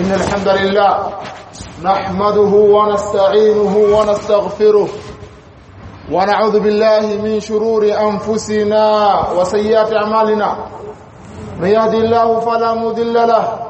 إن الحمد لله نحمده ونستعينه ونستغفره ونعوذ بالله من شرور أنفسنا وسيئات أعمالنا. من يهدي الله فلا مضل له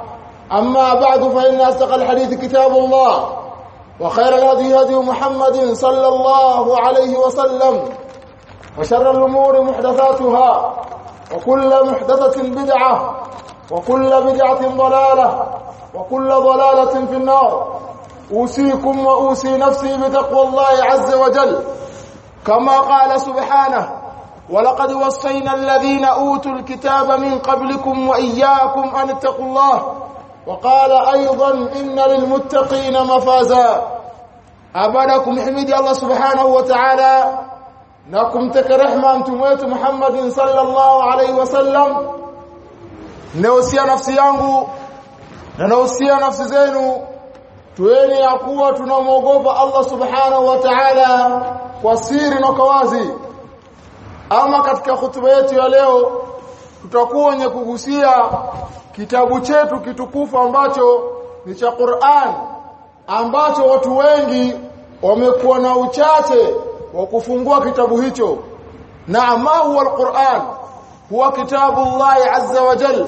أما بعد فإن أصدق الحديث كتاب الله وخير الهدي هدي محمد صلى الله عليه وسلم وشر الأمور محدثاتها وكل محدثة بدعة وكل بدعة ضلالة وكل ضلالة في النار. أوصيكم وأوصي نفسي بتقوى الله عز وجل. كما قال سبحانه ولقد وصينا الذين أوتوا الكتاب من قبلكم وإياكم أن اتقوا الله وقال أيضا إن للمتقين مفازا. ابداكم احمد الله سبحانه وتعالى. نكم تك رحمة انتموت محمد صلى الله عليه وسلم. نوصي نفسي يangu ننوصي نفسي زينو. تويني يا اقوا تنموغوف الله سبحانه وتعالى. وسيري نكوازي. أما ketika khutbah yetu ya leo tutakuwa nyekugusia kitabu chetu kitukufu ambacho ni cha Qur'an ambacho watu wengi wamekuwa na uchache wa kufungua kitabu hicho na ma huwa alquran huwa kitabu Allah azza wa jal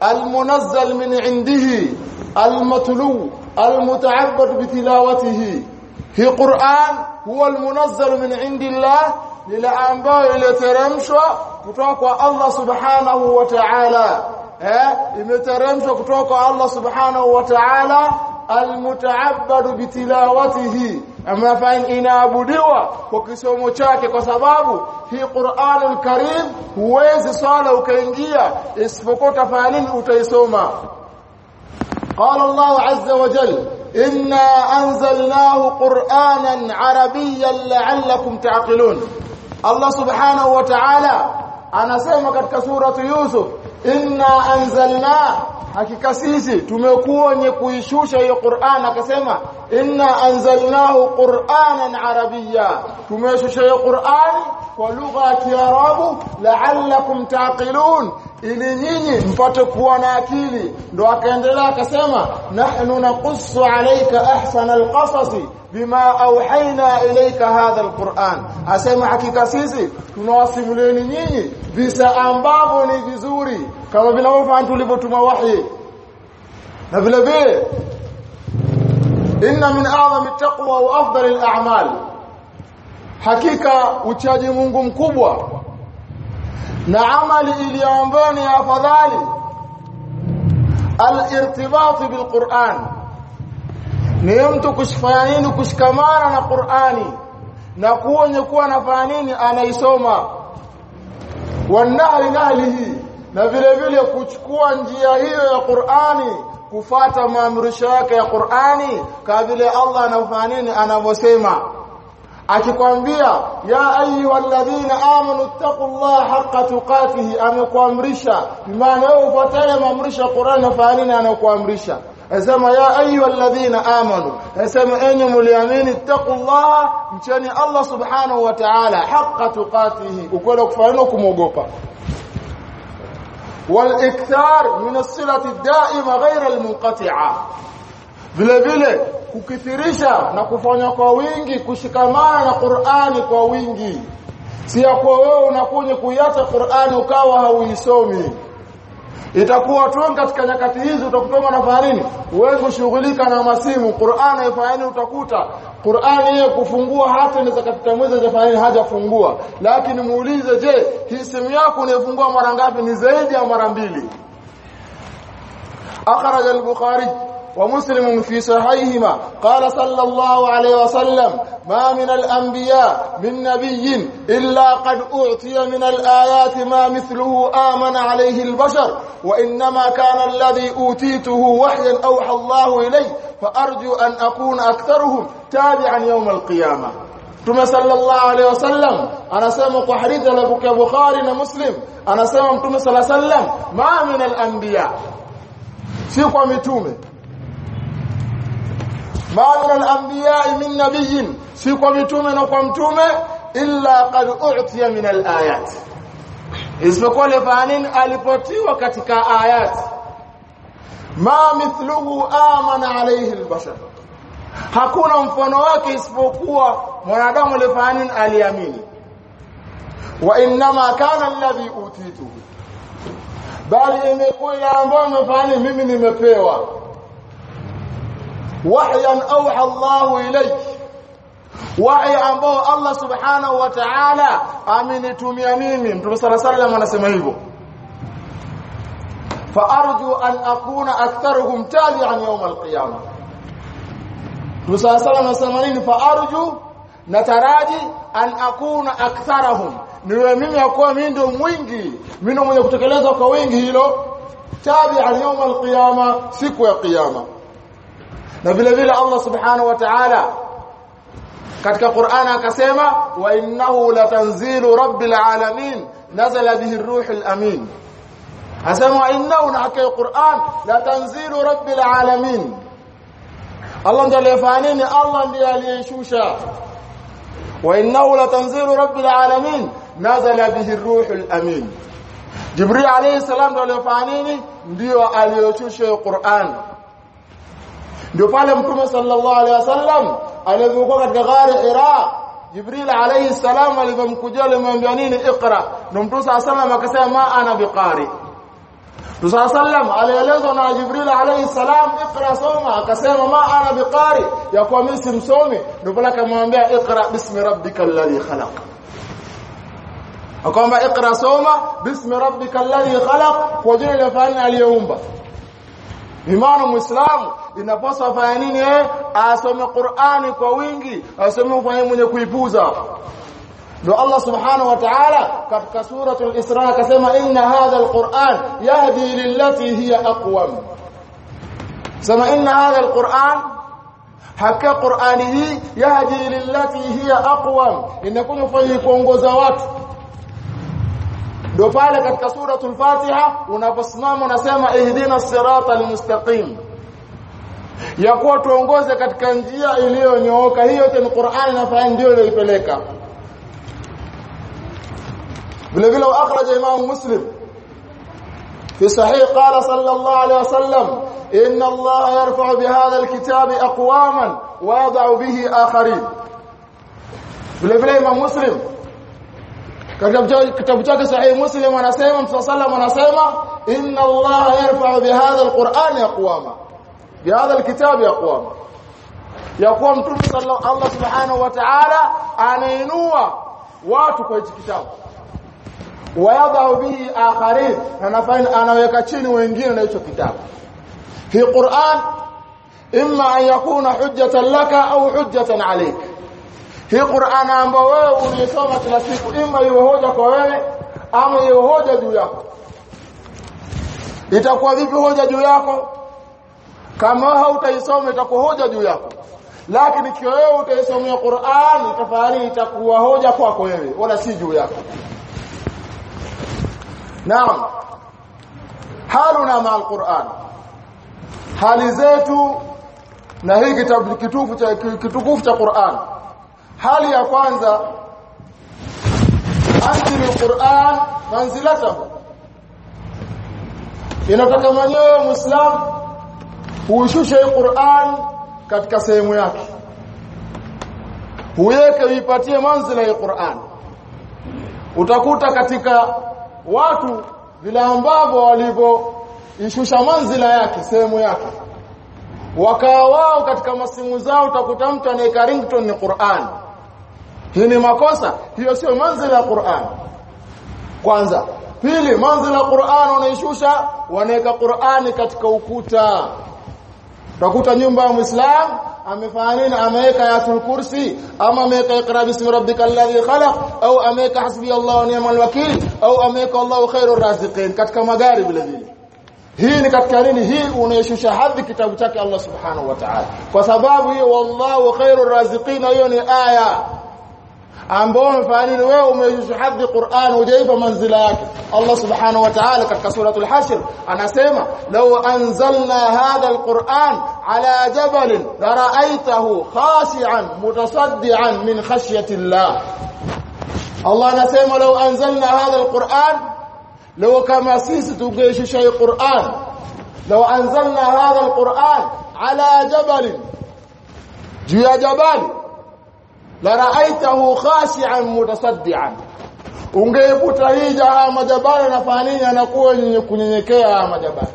almunazzal min indihi almatlu almuta'abbad bitilawatihi hi quran huwa almunazzal min indillah lile ambayo iliteremshwa kutoka kwa Allah subhanahu wa ta'ala eh imeteremshwa kutoka Allah subhanahu wa ta'ala almutaabbadu bitilawatihi amafanya inaabudiwa kwa kisomo chake kwa sababu hii Qur'anul Karim huwezi swala ukaingia isipokuwa utafanya nini utaisoma قال الله عز وجل إنا أنزلناه قرآنا عربيا لعلكم تعقلون الله سبحانه وتعالى سيما katika suratu Yusuf inna anzalna hakika sisi tumekuwa wenye kuishusha hiyo Qur'an akasema inna anzalnahu qur'anan arabiyya tumeshusha hiyo Qur'an kwa lugha ya Kiarabu la'allakum taqilun ili nyinyi mpate kuwa na akili. Ndo akaendelea akasema nahnu naqussu alayka ahsana alqasasi bima auhaina ilayka hadha alquran. Asema hakika sisi tunawasimulieni nyinyi visa ambavyo ni vizuri kama vile ambavyo tulivyotuma wahi. Na vile vile inna min a'zami taqwa wa afdal al-a'mal. Hakika uchaji Mungu mkubwa na amali iliyo ambayo ni afadhali. bil-Qur'an. Ni mtu kushifanya nini? Kushikamana na Qur'ani. Na kuonye kuwa anafanya nini? Anaisoma. Wanahli nahlihi. Na vile vile kuchukua njia hiyo ya Qur'ani kufata maamrisho yake ya Qur'ani kama vile Allah anafanya nini? Anavyosema akikwambia ya ayyuhalladhina amanu taqullaha haqqa tuqatihi amekuamrisha maana wewe ufuatane maamrisho ya Qur'ani na fanya nini anakuamrisha Asema ya ayyuhalladhina amanu asema enyi mliamini taqullaha mcheni Allah subhanahu wa ta'ala haqqa tuqatihi ukwenda kufanya kumwogopa والاكثار من الصله الدائمه غير المنقطعه vile vile kukithirisha na kufanya kwa wingi kushikamana na Qur'ani kwa wingi. Si ya wewe unakuja kuiacha Qur'ani ukawa hauisomi. Itakuwa tu katika nyakati hizi utakutoma na faharini wewe ushughulika na masimu. Qur'ani haifaharini utakuta. Qur'ani yeye kufungua hata ni katika mwezi wa faharini hajafungua. Lakini muulize je hii simu yako unayofungua mara ngapi? Ni zaidi ya mara mbili. Akhraj al-bukhari. ومسلم في صحيحهما قال صلى الله عليه وسلم ما من الأنبياء من نبي إلا قد أعطي من الآيات ما مثله آمن عليه البشر وإنما كان الذي أوتيته وحيا أوحى الله إليه فأرجو أن أكون أكثرهم تابعا يوم القيامة. Mtume sallallahu alaihi wasallam anasema kwa hadithi ya Bukhari na Muslim anasema Mtume sallallahu alaihi wasallam ma min al-anbiya si kwa ma min al-anbiya min nabiyyin si kwa mitume na kwa mtume illa qad u'tiya min al-ayat. Isipokuwa lefanin alipotiwa katika ayat. Ma mithluhu amana alayhi al-bashar. Hakuna mfano wake isipokuwa mwanadamu lefanin aliamini. Wa inma kana alladhi utituhu. Bali imekuwa ambao imefanya mimi nimepewa wahyan auha الله ilayk. Wahi ambao Allah subhanahu wa ta'ala amenitumia mimi. Mtume sala sallam anasema hivyo. Fa arju an akuna aktharuhum tabi'an yawm al-qiyamah. Mtume sala sallam anasema nini? Fa arju nataraji an akuna aktharahum niwe mimi akuwa mimi ndio mwingi. Mimi ndio mwenye kutekeleza kwa wingi hilo. Tabi'an yawm al-qiyamah siku ya qiyamah na vile vile Allah subhanahu wa ta'ala katika Qur'an akasema wa innahu latanzilu rabbil alamin nazala bihi ruhul amin. Asema innahu na hakika Qur'an latanzilu rabbil alamin. Allah ndiye aliyefanya Allah ndiye aliyeshusha. Wa innahu latanzilu rabbil alamin nazala bihi ruhul amin. Jibril alayhi salam ndiye aliyofanya nini? Aliyoshusha Qur'an. Ndio pale mtume sallallahu alaihi wasallam alipokuwa katika ghari Hira Jibril alayhi salam alipomkujia alimwambia nini iqra ndio mtume sallallahu alaihi akasema ma ana biqari Mtume sallam alielezwa na Jibril alayhi salam ikra soma akasema ma ana biqari ya kwa mimi si msomi ndio pale akamwambia ikra bismi rabbikal ladhi khalaq akamwambia ikra soma bismi rabbikal ladhi khalaq kwa jina la fani aliyeumba Imani Muislamu inapaswa afanye nini eh asome Qur'ani kwa wingi asome kwa mwenye kuipuza ndio Allah subhanahu wa ta'ala katika suratul Isra akasema inna hadha alquran yahdi lillati hiya aqwam sema inna hadha alquran hakika qurani hii yahdi lillati hiya aqwam inakuja kufanya kuongoza watu ndio pale katika suratul Fatiha unaposimama unasema ihdina siratal mustaqim ya kuwa tuongoze katika njia iliyonyooka hiyo ni Qur'ani na ndio ilipeleka vile vile akhraja imam muslim في صحيح قال صلى الله عليه وسلم إن الله يرفع بهذا الكتاب أقواما ويضع به آخرين imam muslim katika kitabu chake sahih muslim anasema mtume sallam anasema inna allaha yarfa'u bihadha alquran aqwama bihadha alkitab aqwama yakuwa mtume sallallahu Allah subhanahu wa ta'ala anainua watu kwa hichi kitabu wayadhau bihi akharin na anaweka chini wengine na hicho kitabu fi Qur'an imma an yakuna hujjatan laka au hujjatan alayk hii Qur'an ambayo wewe unaisoma kila siku ima iwe hoja kwa wewe ama iwe hoja juu yako itakuwa vipi hoja juu yako kama hautaisoma itakuwa hoja juu yako lakini ikiwa wewe utaisomea Qur'an tafadhali itakuwa hoja kwako wewe wala si juu yako Naam. Haluna ma al-Qur'an. Hali zetu na hii kitabu kitukufu cha kitukufu cha Qur'an. Hali ya kwanza anzil alquran manzilata. Inataka mwenyewe Muislam uishushe Qur'an katika sehemu yake. Uweke uipatie manzila ya Qur'an. utakuta katika watu vile ambavyo walivyoishusha manzila yake sehemu yake wakawao wao katika masimu zao utakuta mtu anayekarington ni Qur'an hii ni makosa. Hiyo sio manzila ya Qur'an. Kwanza. Pili manzila ya Qur'an wanaishusha wanaweka Qur'ani katika ukuta. Utakuta nyumba ya Muislamu amefanya nini? Ameweka ayatul kursi ama ameweka iqra bismi rabbikal ladhi khalaq au ameweka hasbi Allah wa ni'mal wakeel au ameweka Allahu khairur raziqin katika magari vile vile. Hii ni katika nini? Hii unaishusha hadhi kitabu chake Allah subhanahu wa ta'ala. Kwa sababu hiyo wallahu khairur raziqin hiyo ni aya ambao umefanya nini wewe umeishusha hadhi Qur'an hujaipa manzila yake Allah subhanahu wa ta'ala katika suratul hashr anasema law anzalna hadha alquran ala jabal la ra'aytahu khashi'an mutasaddian min khashyati Allah Allah anasema law anzalna hadha alquran law kama sisi tungeishusha hii Qur'an law anzalna hadha alquran ala jabal juu ya jabali la ra'aitahu khashi'an mutasaddian. Ungeikuta hii jaha majabali anafanya nini anakuwa yenye kunyenyekea majabali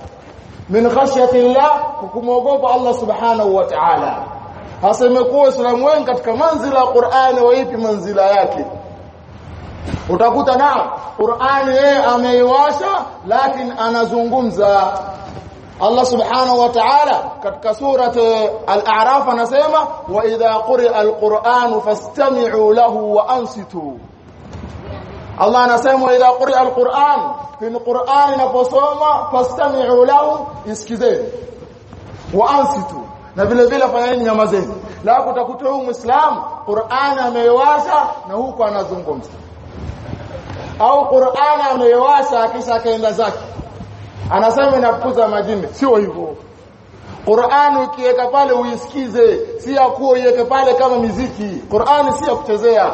min khashyati llah kumwogopa Allah subhanahu wa ta'ala. Hasa imekuwa islamu wengi katika manzila ya Qur'ani waipi manzila yake. Utakuta na Qur'ani yeye ameiwasha lakini anazungumza Allah subhanahu wa ta'ala katika surat al-a'raf anasema wa idha quri'a al-Qur'an fastami'u lahu wa ansitu. Allah anasema idha quri'a al-qur'an fin qur'an inaposoma fastami'u lahu isikizeni. Wa ansitu na vile vile fanyeni nyamazeni la kutakuta huyu muislamu Qur'an ameiwasha na huko anazungumza. Au Qur'an ameiwasha kisha akaenda zake anasema inafukuza majini sio hivyo Qur'an ukiweka pale uisikize si ya kuwa uiweke pale kama miziki Qur'an si ya kuchezea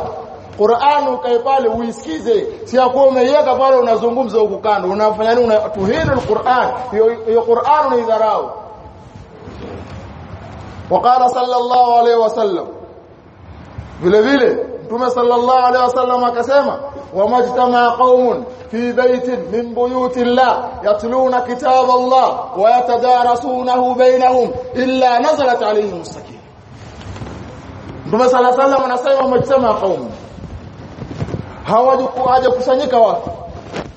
Qur'an ukae pale uisikize si ya kuwa umeiweka pale unazungumza huku kando unafanya nini unatuhinu al-Qur'an hiyo Qur'an unaidharau وقال صلى الله عليه وسلم vile vile Mtume sallallahu alaihi wasallam akasema wamajtama qaumun fi baitin min buyuti Allah yatluna kitab Allah wa yatadarasunahu bainahum illa nazalat alaihim sakinah Mtume sallallahu alaihi wasallam anasema wamajtama qaumun hawajakuja kusanyika watu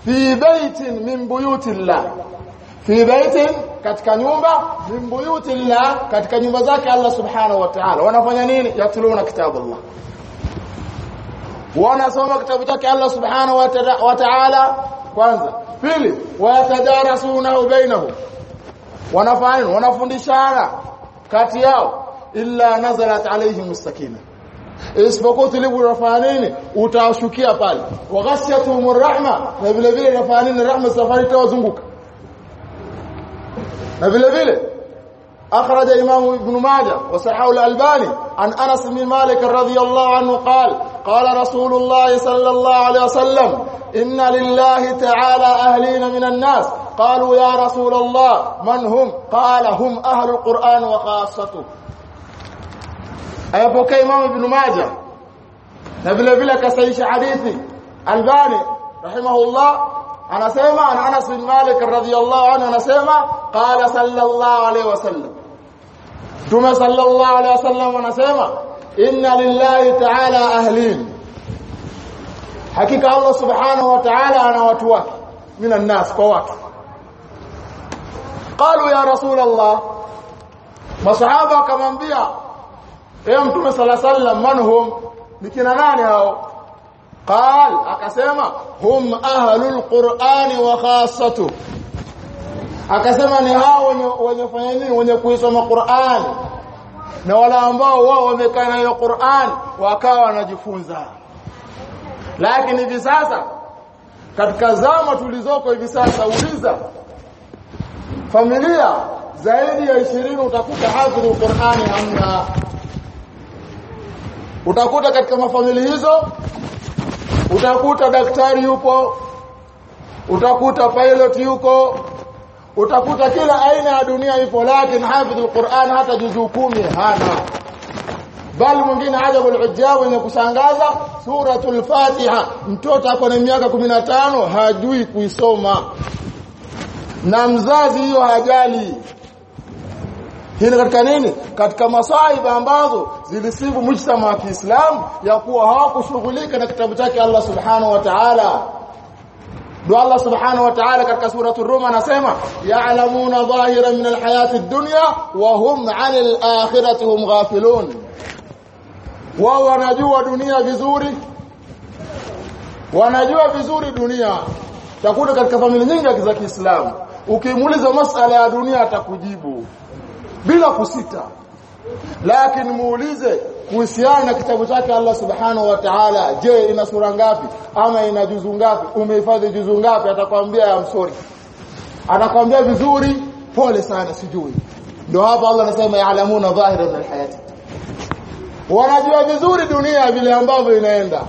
fi baitin min buyuti Allah fi baitin katika nyumba min buyuti Allah katika nyumba zake Allah subhanahu wa ta'ala wanafanya nini yatluna kitab Allah wanasoma kitabu chake Allah subhanahu wa ta'ala kwanza pili watadarasunahu bainahum wanafanya wanafundishana kati yao illa nazalat alaihim sakina isipokuwa tulivu unafanya nini utawashukia pale waghashiyatuhum rahma na vile vile unafanya nini rahma safari tawazunguka na vile vile أخرج إمام ابن ماجه وصححه الألباني عن أنس بن مالك رضي الله عنه قال قال رسول الله صلى الله عليه وسلم إن لله تعالى أهلين من الناس. قالوا يا رسول الله من هم؟ قال هم أهل القرآن وخاصته. أيبوك إمام ابن ماجه نبيل بلا كسيش حديثي الباني رحمه الله anasema an Anas bin Malik radhiyallahu anhu anasema qala sallallahu alayhi wasallam Mtume sallallahu alayhi wasallam anasema inna lillahi ta'ala ahlin hakika Allah subhanahu wa ta'ala ana watu wake minan nas kwa watu. Qalu ya rasul Allah masahaba akamwambia e mtume sallallahu alaihi wasallam manhum nikina nani hao? Qal akasema hum ahlul qur'ani wa khassatu. Akasema ni hao wenye wenye kufanya nini? Wenye kuisoma qur'ani na wala ambao wao wamekaa na hiyo Qur'an wakawa wanajifunza. Lakini hivi sasa katika zama tulizoko hivi sasa uliza familia zaidi ya 20 utakuta hafidhu Qur'ani hamna. Utakuta katika mafamilia hizo utakuta daktari yupo utakuta pilot yuko utakuta kila aina ya dunia ipo lakini hafidhul Qur'an hata juzuu kumi hana. Bali mwingine ajabu al-ujab wenye kusangaza suratul fatiha. Mtoto ako na miaka 15 hajui kuisoma. Na mzazi hiyo hajali. Hili katika nini? Katika masaiba ambazo zilisifu mujtama wa Kiislamu ya kuwa hawakushughulika na kitabu chake Allah subhanahu wa ta'ala ndio Allah subhanahu wa ta'ala katika suratul rum anasema ya'lamuna dhahira min alhayati ad-dunya wa hum 'anil akhirati hum ghafilun. Wao wanajua dunia vizuri wanajua vizuri dunia. Takuta katika familia nyingi za Kiislamu ukimuuliza masala ya dunia atakujibu bila kusita. Lakini muulize kuhusiana na kitabu chake Allah subhanahu wa ta'ala. Je ina sura ngapi? Ama ina juzu ngapi? Umehifadhi juzu ngapi? Atakwambia ya msori atakwambia vizuri pole sana sijui. Ndio hapo Allah anasema ya'lamuna dhahira min hayati. Wanajua vizuri dunia vile ambavyo inaenda.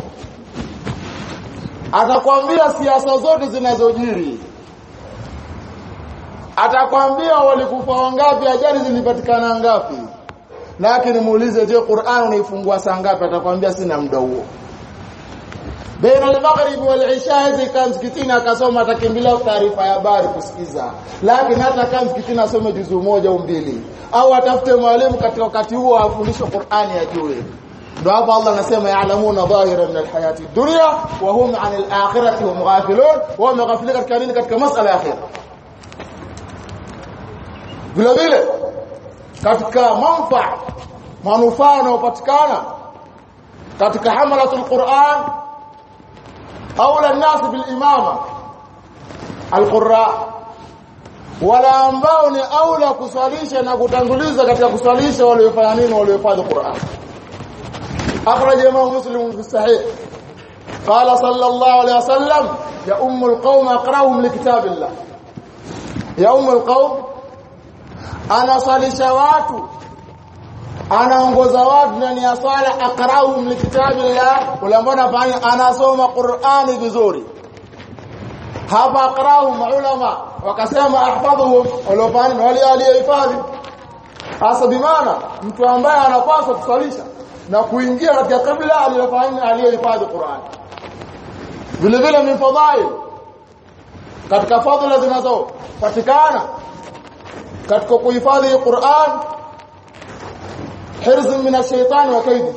Atakwambia siasa zote zinazojiri. Atakwambia walikufa wangapi ajali zilipatikana ngapi lakini muulize je Qur'an unaifungua saa ngapi? Atakwambia sina muda huo. Baina al-maghrib wal-isha hizi kama msikitini akasoma atakimbilia taarifa ya habari kusikiza. Lakini hata kama msikitini asome juzu moja au mbili. Au atafute mwalimu katika wakati huo afundishe Qur'ani ajue. Ndio hapo Allah anasema ya'lamuna dhahira min al-hayati dunya wa hum 'an al-akhirati hum ghafilun. Wa hum ghafilun katika nini? Katika masala ya akhirah. Vile vile katika manfaa manufaa yanayopatikana katika hamalatul Qur'an aula an-nas bil imama al-qurra wala ambao ni aula kuswalisha na kutanguliza katika kuswalisha waliofanya nini waliohifadhi Qur'an akhraj imam muslim fi sahih قال صلى الله عليه وسلم يا ام القوم اقراهم لكتاب الله يا ام anaswalisha watu anaongoza watu ndani ya swala aqra'uhum likitabillah wala mbona fanya anasoma Qur'ani vizuri. Hapa akrahu maulama wakasema ahfadhuhum waliofanya wale aliyehifadhi hasa bimaana mtu ambaye anapaswa kuswalisha na kuingia katika kabila aliyofanya aliyehifadhi Qur'ani. Vile vile mifadhail katika fadhila zinazopatikana katika kuhifadhi Qur'an hirz min ash-shaytan wa kaidi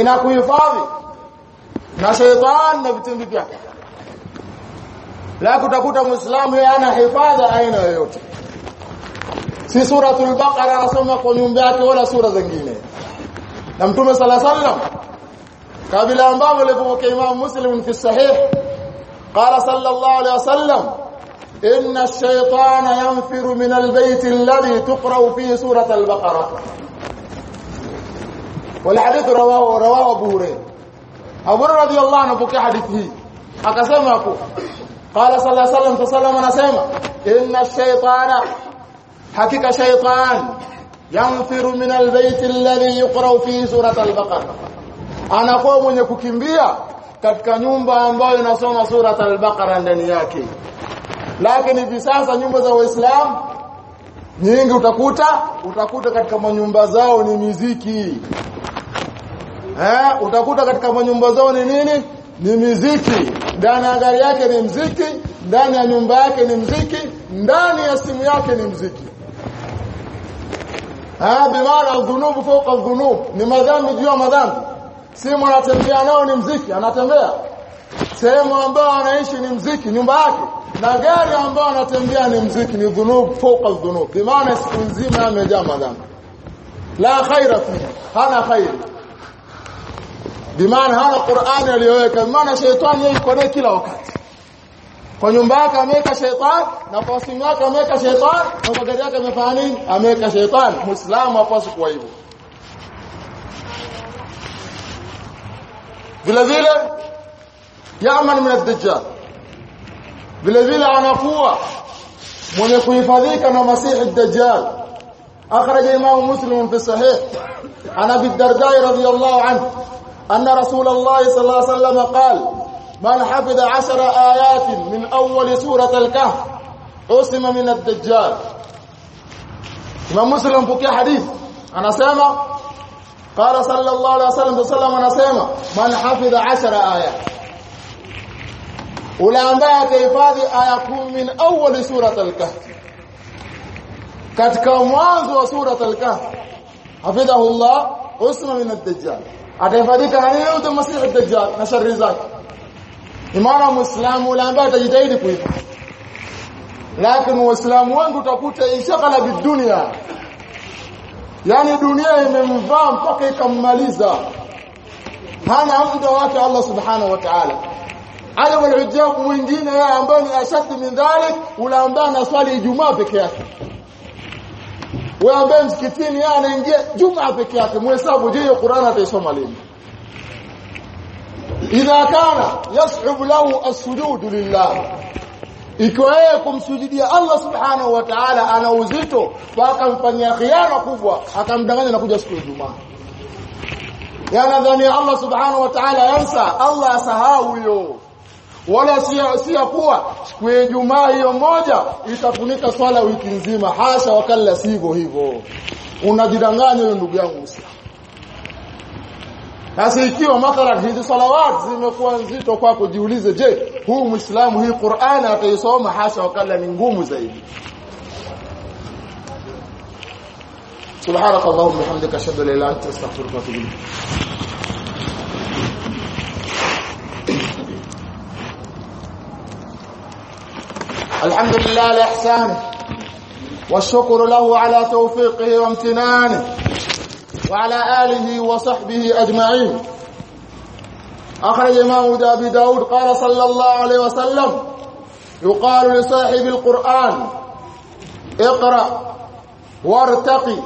ina kuhifadhi na shaytan na vitendo vyake la kutakuta muislamu yeye ana hifadha aina yoyote si suratul baqara anasoma kwa nyumba yake wala sura zingine na mtume sala sallam kabla ambavyo alipokea Imam Muslim fi sahih qala sallallahu alayhi wasallam إن الشيطان ينفر من البيت الذي تقرأ فيه سورة البقرة. والحديث رواه رواه أبو هريرة. رضي الله عنه بك حديثه. أقسم قال صلى الله عليه وسلم تسلم أنا سيما إن الشيطان حقيقة شيطان ينفر من البيت الذي يقرأ فيه سورة البقرة. أنا قوم يكو كمبيا katika nyumba ambayo inasoma surat albaqara ndani yake lakini hivi sasa nyumba za waislamu nyingi utakuta utakuta katika manyumba zao ni miziki. Eh utakuta katika manyumba zao ni nini? Ni miziki. Ndani ya gari yake ni mziki ndani ya nyumba yake ni mziki ndani ya simu yake ni mziki. Ah bimaana dhunubu fawqa dhunub ni madhambi juu ya madhambi. Simu anatembea nao ni mziki anatembea sehemu ambayo anaishi ni mziki nyumba yake. Na gari ambayo anatembea ni mziki ni dhunub fawqa dhunub bimaana siku nzima amejaa madhambi. La khaira fi hana khairi. Bimaana hana Qur'ani aliyoweka. Bimaana shetani yeye yuko naye kila wakati. Kwa nyumba yake ameweka shetani na kwa simu yake ameweka shetani na kwa gari yake amefanya nini? Ameweka shetani. Muislamu hapaswi kuwa hivyo. Vile vile يامن من الدجال. بالذي لا بلذيل عنقوة من فذيك أنا مسيح الدجال. أخرج إمام مسلم في الصحيح عن أبي الدرداء رضي الله عنه أن رسول الله صلى الله عليه وسلم قال من حفظ عشر آيات من أول سورة الكهف أسم من الدجال. إمام مسلم بكي حديث. أنا سامع. قال صلى الله عليه وسلم صلى وسلم أنا سامع. من حفظ عشر آيات. Ule ambaye atahifadhi aya 10 min awwal surat al-kahf katika mwanzo wa surat al-kahf hafidhahu Allah usma min ad-dajjal atahifadhika na nini masih ad-dajjal na sharri zake imana muislamu ule ambaye atajitahidi kuhifadhi lakini waislamu wangu utakuta inshaghala bidunia yani dunia imemvaa mpaka ikammaliza hana muda wake Allah subhanahu wa ta'ala ajabu alhujjab mwingine yeye ambaye ni ashad min dhalik ule ambaye anaswali ijumaa peke yake wewe ambaye msikitini yeye anaingia jumaa peke yake muhesabu je Qur'an ataisoma lini idha kana yas'ub lahu as-sujud lillah ikiwa yeye kumsujudia Allah subhanahu wa ta'ala ana uzito mpaka mfanyia khiana kubwa akamdanganya na kuja siku ya Ijumaa yanadhani Allah subhanahu wa ta'ala yansa Allah asahau hiyo wala si ya kuwa siku ya Ijumaa hiyo moja itafunika swala wiki nzima. Hasha, wakala sivyo hivyo, unajidanganya wewe ndugu yangu Sasa ikiwa mathalan hizi salawat zimekuwa nzito kwa kujiulize je, huu Muislamu hii Qur'an ataisoma? Hasha, wakala ni ngumu zaidi. Subhanakallahumma wa ashhadu an la ilaha illa anta astaghfiruka wa atubu. الحمد لله لاحسانه والشكر له على توفيقه وامتنانه وعلى آله وصحبه أجمعين. أخرج إمام أبي داود قال صلى الله عليه وسلم يقال لصاحب القرآن اقرأ وارتقي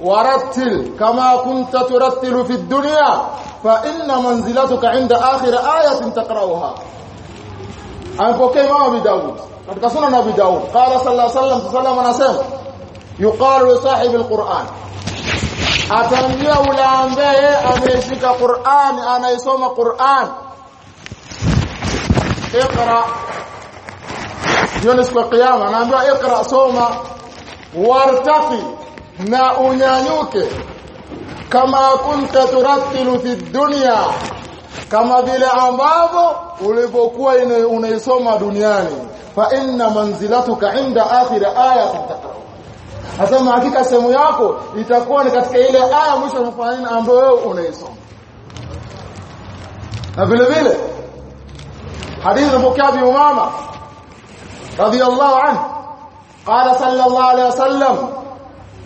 ورتل كما كنت ترتل في الدنيا فإن منزلتك عند آخر آية تقرأها. أنفوكي إمام أبي داود katika sunan Abi Daud qala sallallahu alaihi wasallam sallam anasema yuqalu li sahibi alquran ataambia ule ambaye ameshika Qur'an anaisoma Qur'an اقرا Yunus kwa kiyama anaambiwa ikra soma wartaqi na unyanyuke kama kunta turattilu fi dunya kama vile ambavyo ulivyokuwa unaisoma duniani fa inna manzilatuka inda akhir ayatin taqra Asema hakika sehemu yako itakuwa ni katika ile aya mwisho nini ambayo wewe unaisoma. Na vile vile hadithi mpokea bi Umama radiyallahu anhu qala sallallahu alayhi wasallam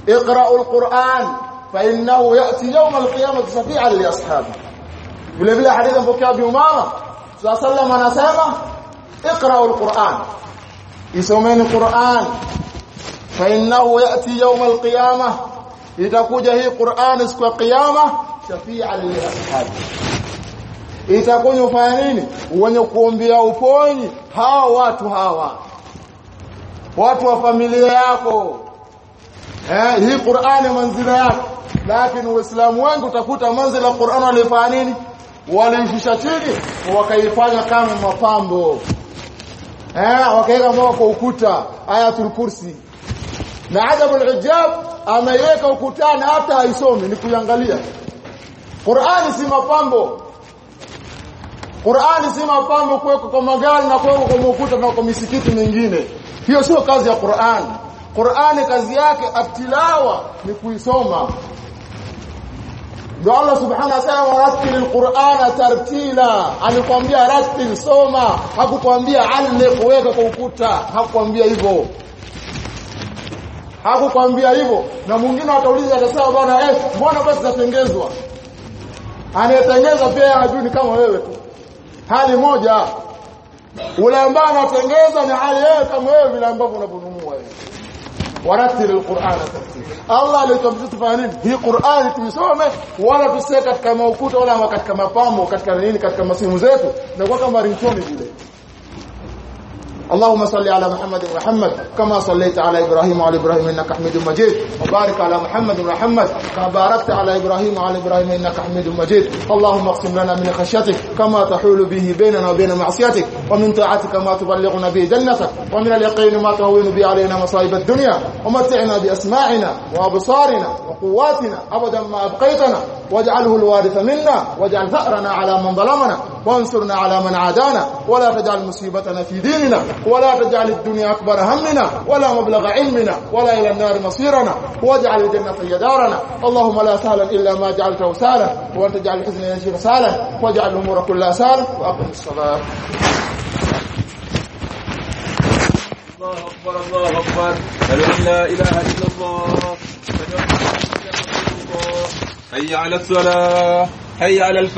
اقرأوا القرآن فإنه يأتي يوم القيامة شفيعا لأصحابه vile vile hadithi mpokea bi Umara sallallahu anasema iqrau Qur'an isomeni Qur'an. Fa innahu ya'ti yawm al-qiyamah. Itakuja hii Qur'an siku ya kiyama shafia li ashabi. Itakuja fanya nini? Wenye kuombea uponyi. Hawa watu hawa. Watu wa familia yako. Eh hii Qur'an manzila yako. Lakini uislamu wangu utakuta manzila Qur'an alifanya nini? Waliishusha chini wakaifanya kama mapambo. Eh wakaweka mbao kwa ukuta ayatul kursi. Na ajabu al-ujab ameiweka ukutani hata haisomi ni kuangalia Qur'ani si mapambo. Qur'ani si mapambo kuweka kwa magari na kuweka kwa ukuta na kwa misikiti mingine. Hiyo sio kazi ya Qur'ani Qur'ani kazi yake atilawa ni kuisoma ndio Allah subhanahu wa ta'ala warattil alqur'ana tartila. Alikwambia rattil soma. Hakukwambia alif weka kwa ukuta. Hakukwambia hivyo. Hakukwambia hivyo. Na mwingine atauliza atasema bwana eh mbona basi zatengezwa? Anayetengeza pia hajui kama wewe tu. Hali moja. Ule ambaye ni hali yeye kama wewe vile ambavyo ورتل القرآن ترتيلا الله لتبذت فاهمين هي قرآن تمسومة ولا بسيت كما وكوت ولا وقت كما قامو وقت نيني كما سيمو زيتو نكون كما رينتوني اللهم صل على محمد ومحمد كما صليت على إبراهيم وعلى إبراهيم إنك حميد مجيد. وبارك على محمد ومحمد كما باركت على إبراهيم وعلى إبراهيم إنك حميد مجيد. اللهم اقسم لنا من خشيتك كما تحول به بيننا وبين معصيتك. ومن طاعتك ما تبلغنا به جنتك. ومن اليقين ما تهون به علينا مصائب الدنيا. ومتعنا بأسماعنا وأبصارنا وقواتنا أبدا ما أبقيتنا. واجعله الوارث منا. واجعل ثأرنا على من ظلمنا. وانصرنا على من عادانا ولا تجعل مصيبتنا في ديننا ولا تجعل الدنيا أكبر همنا ولا مبلغ علمنا ولا إلى النار مصيرنا. واجعل الجنة هي دارنا. اللهم لا سهلا إلا ما جعلته سهلا وأنت تجعل الحزن ينشر سهلا واجعل الأمور كلها سهلا وأقم الصلاة. الله أكبر الله أكبر. لا إله إلا الله. أشهد الله. حي على الصلاة. حي على الفلاح.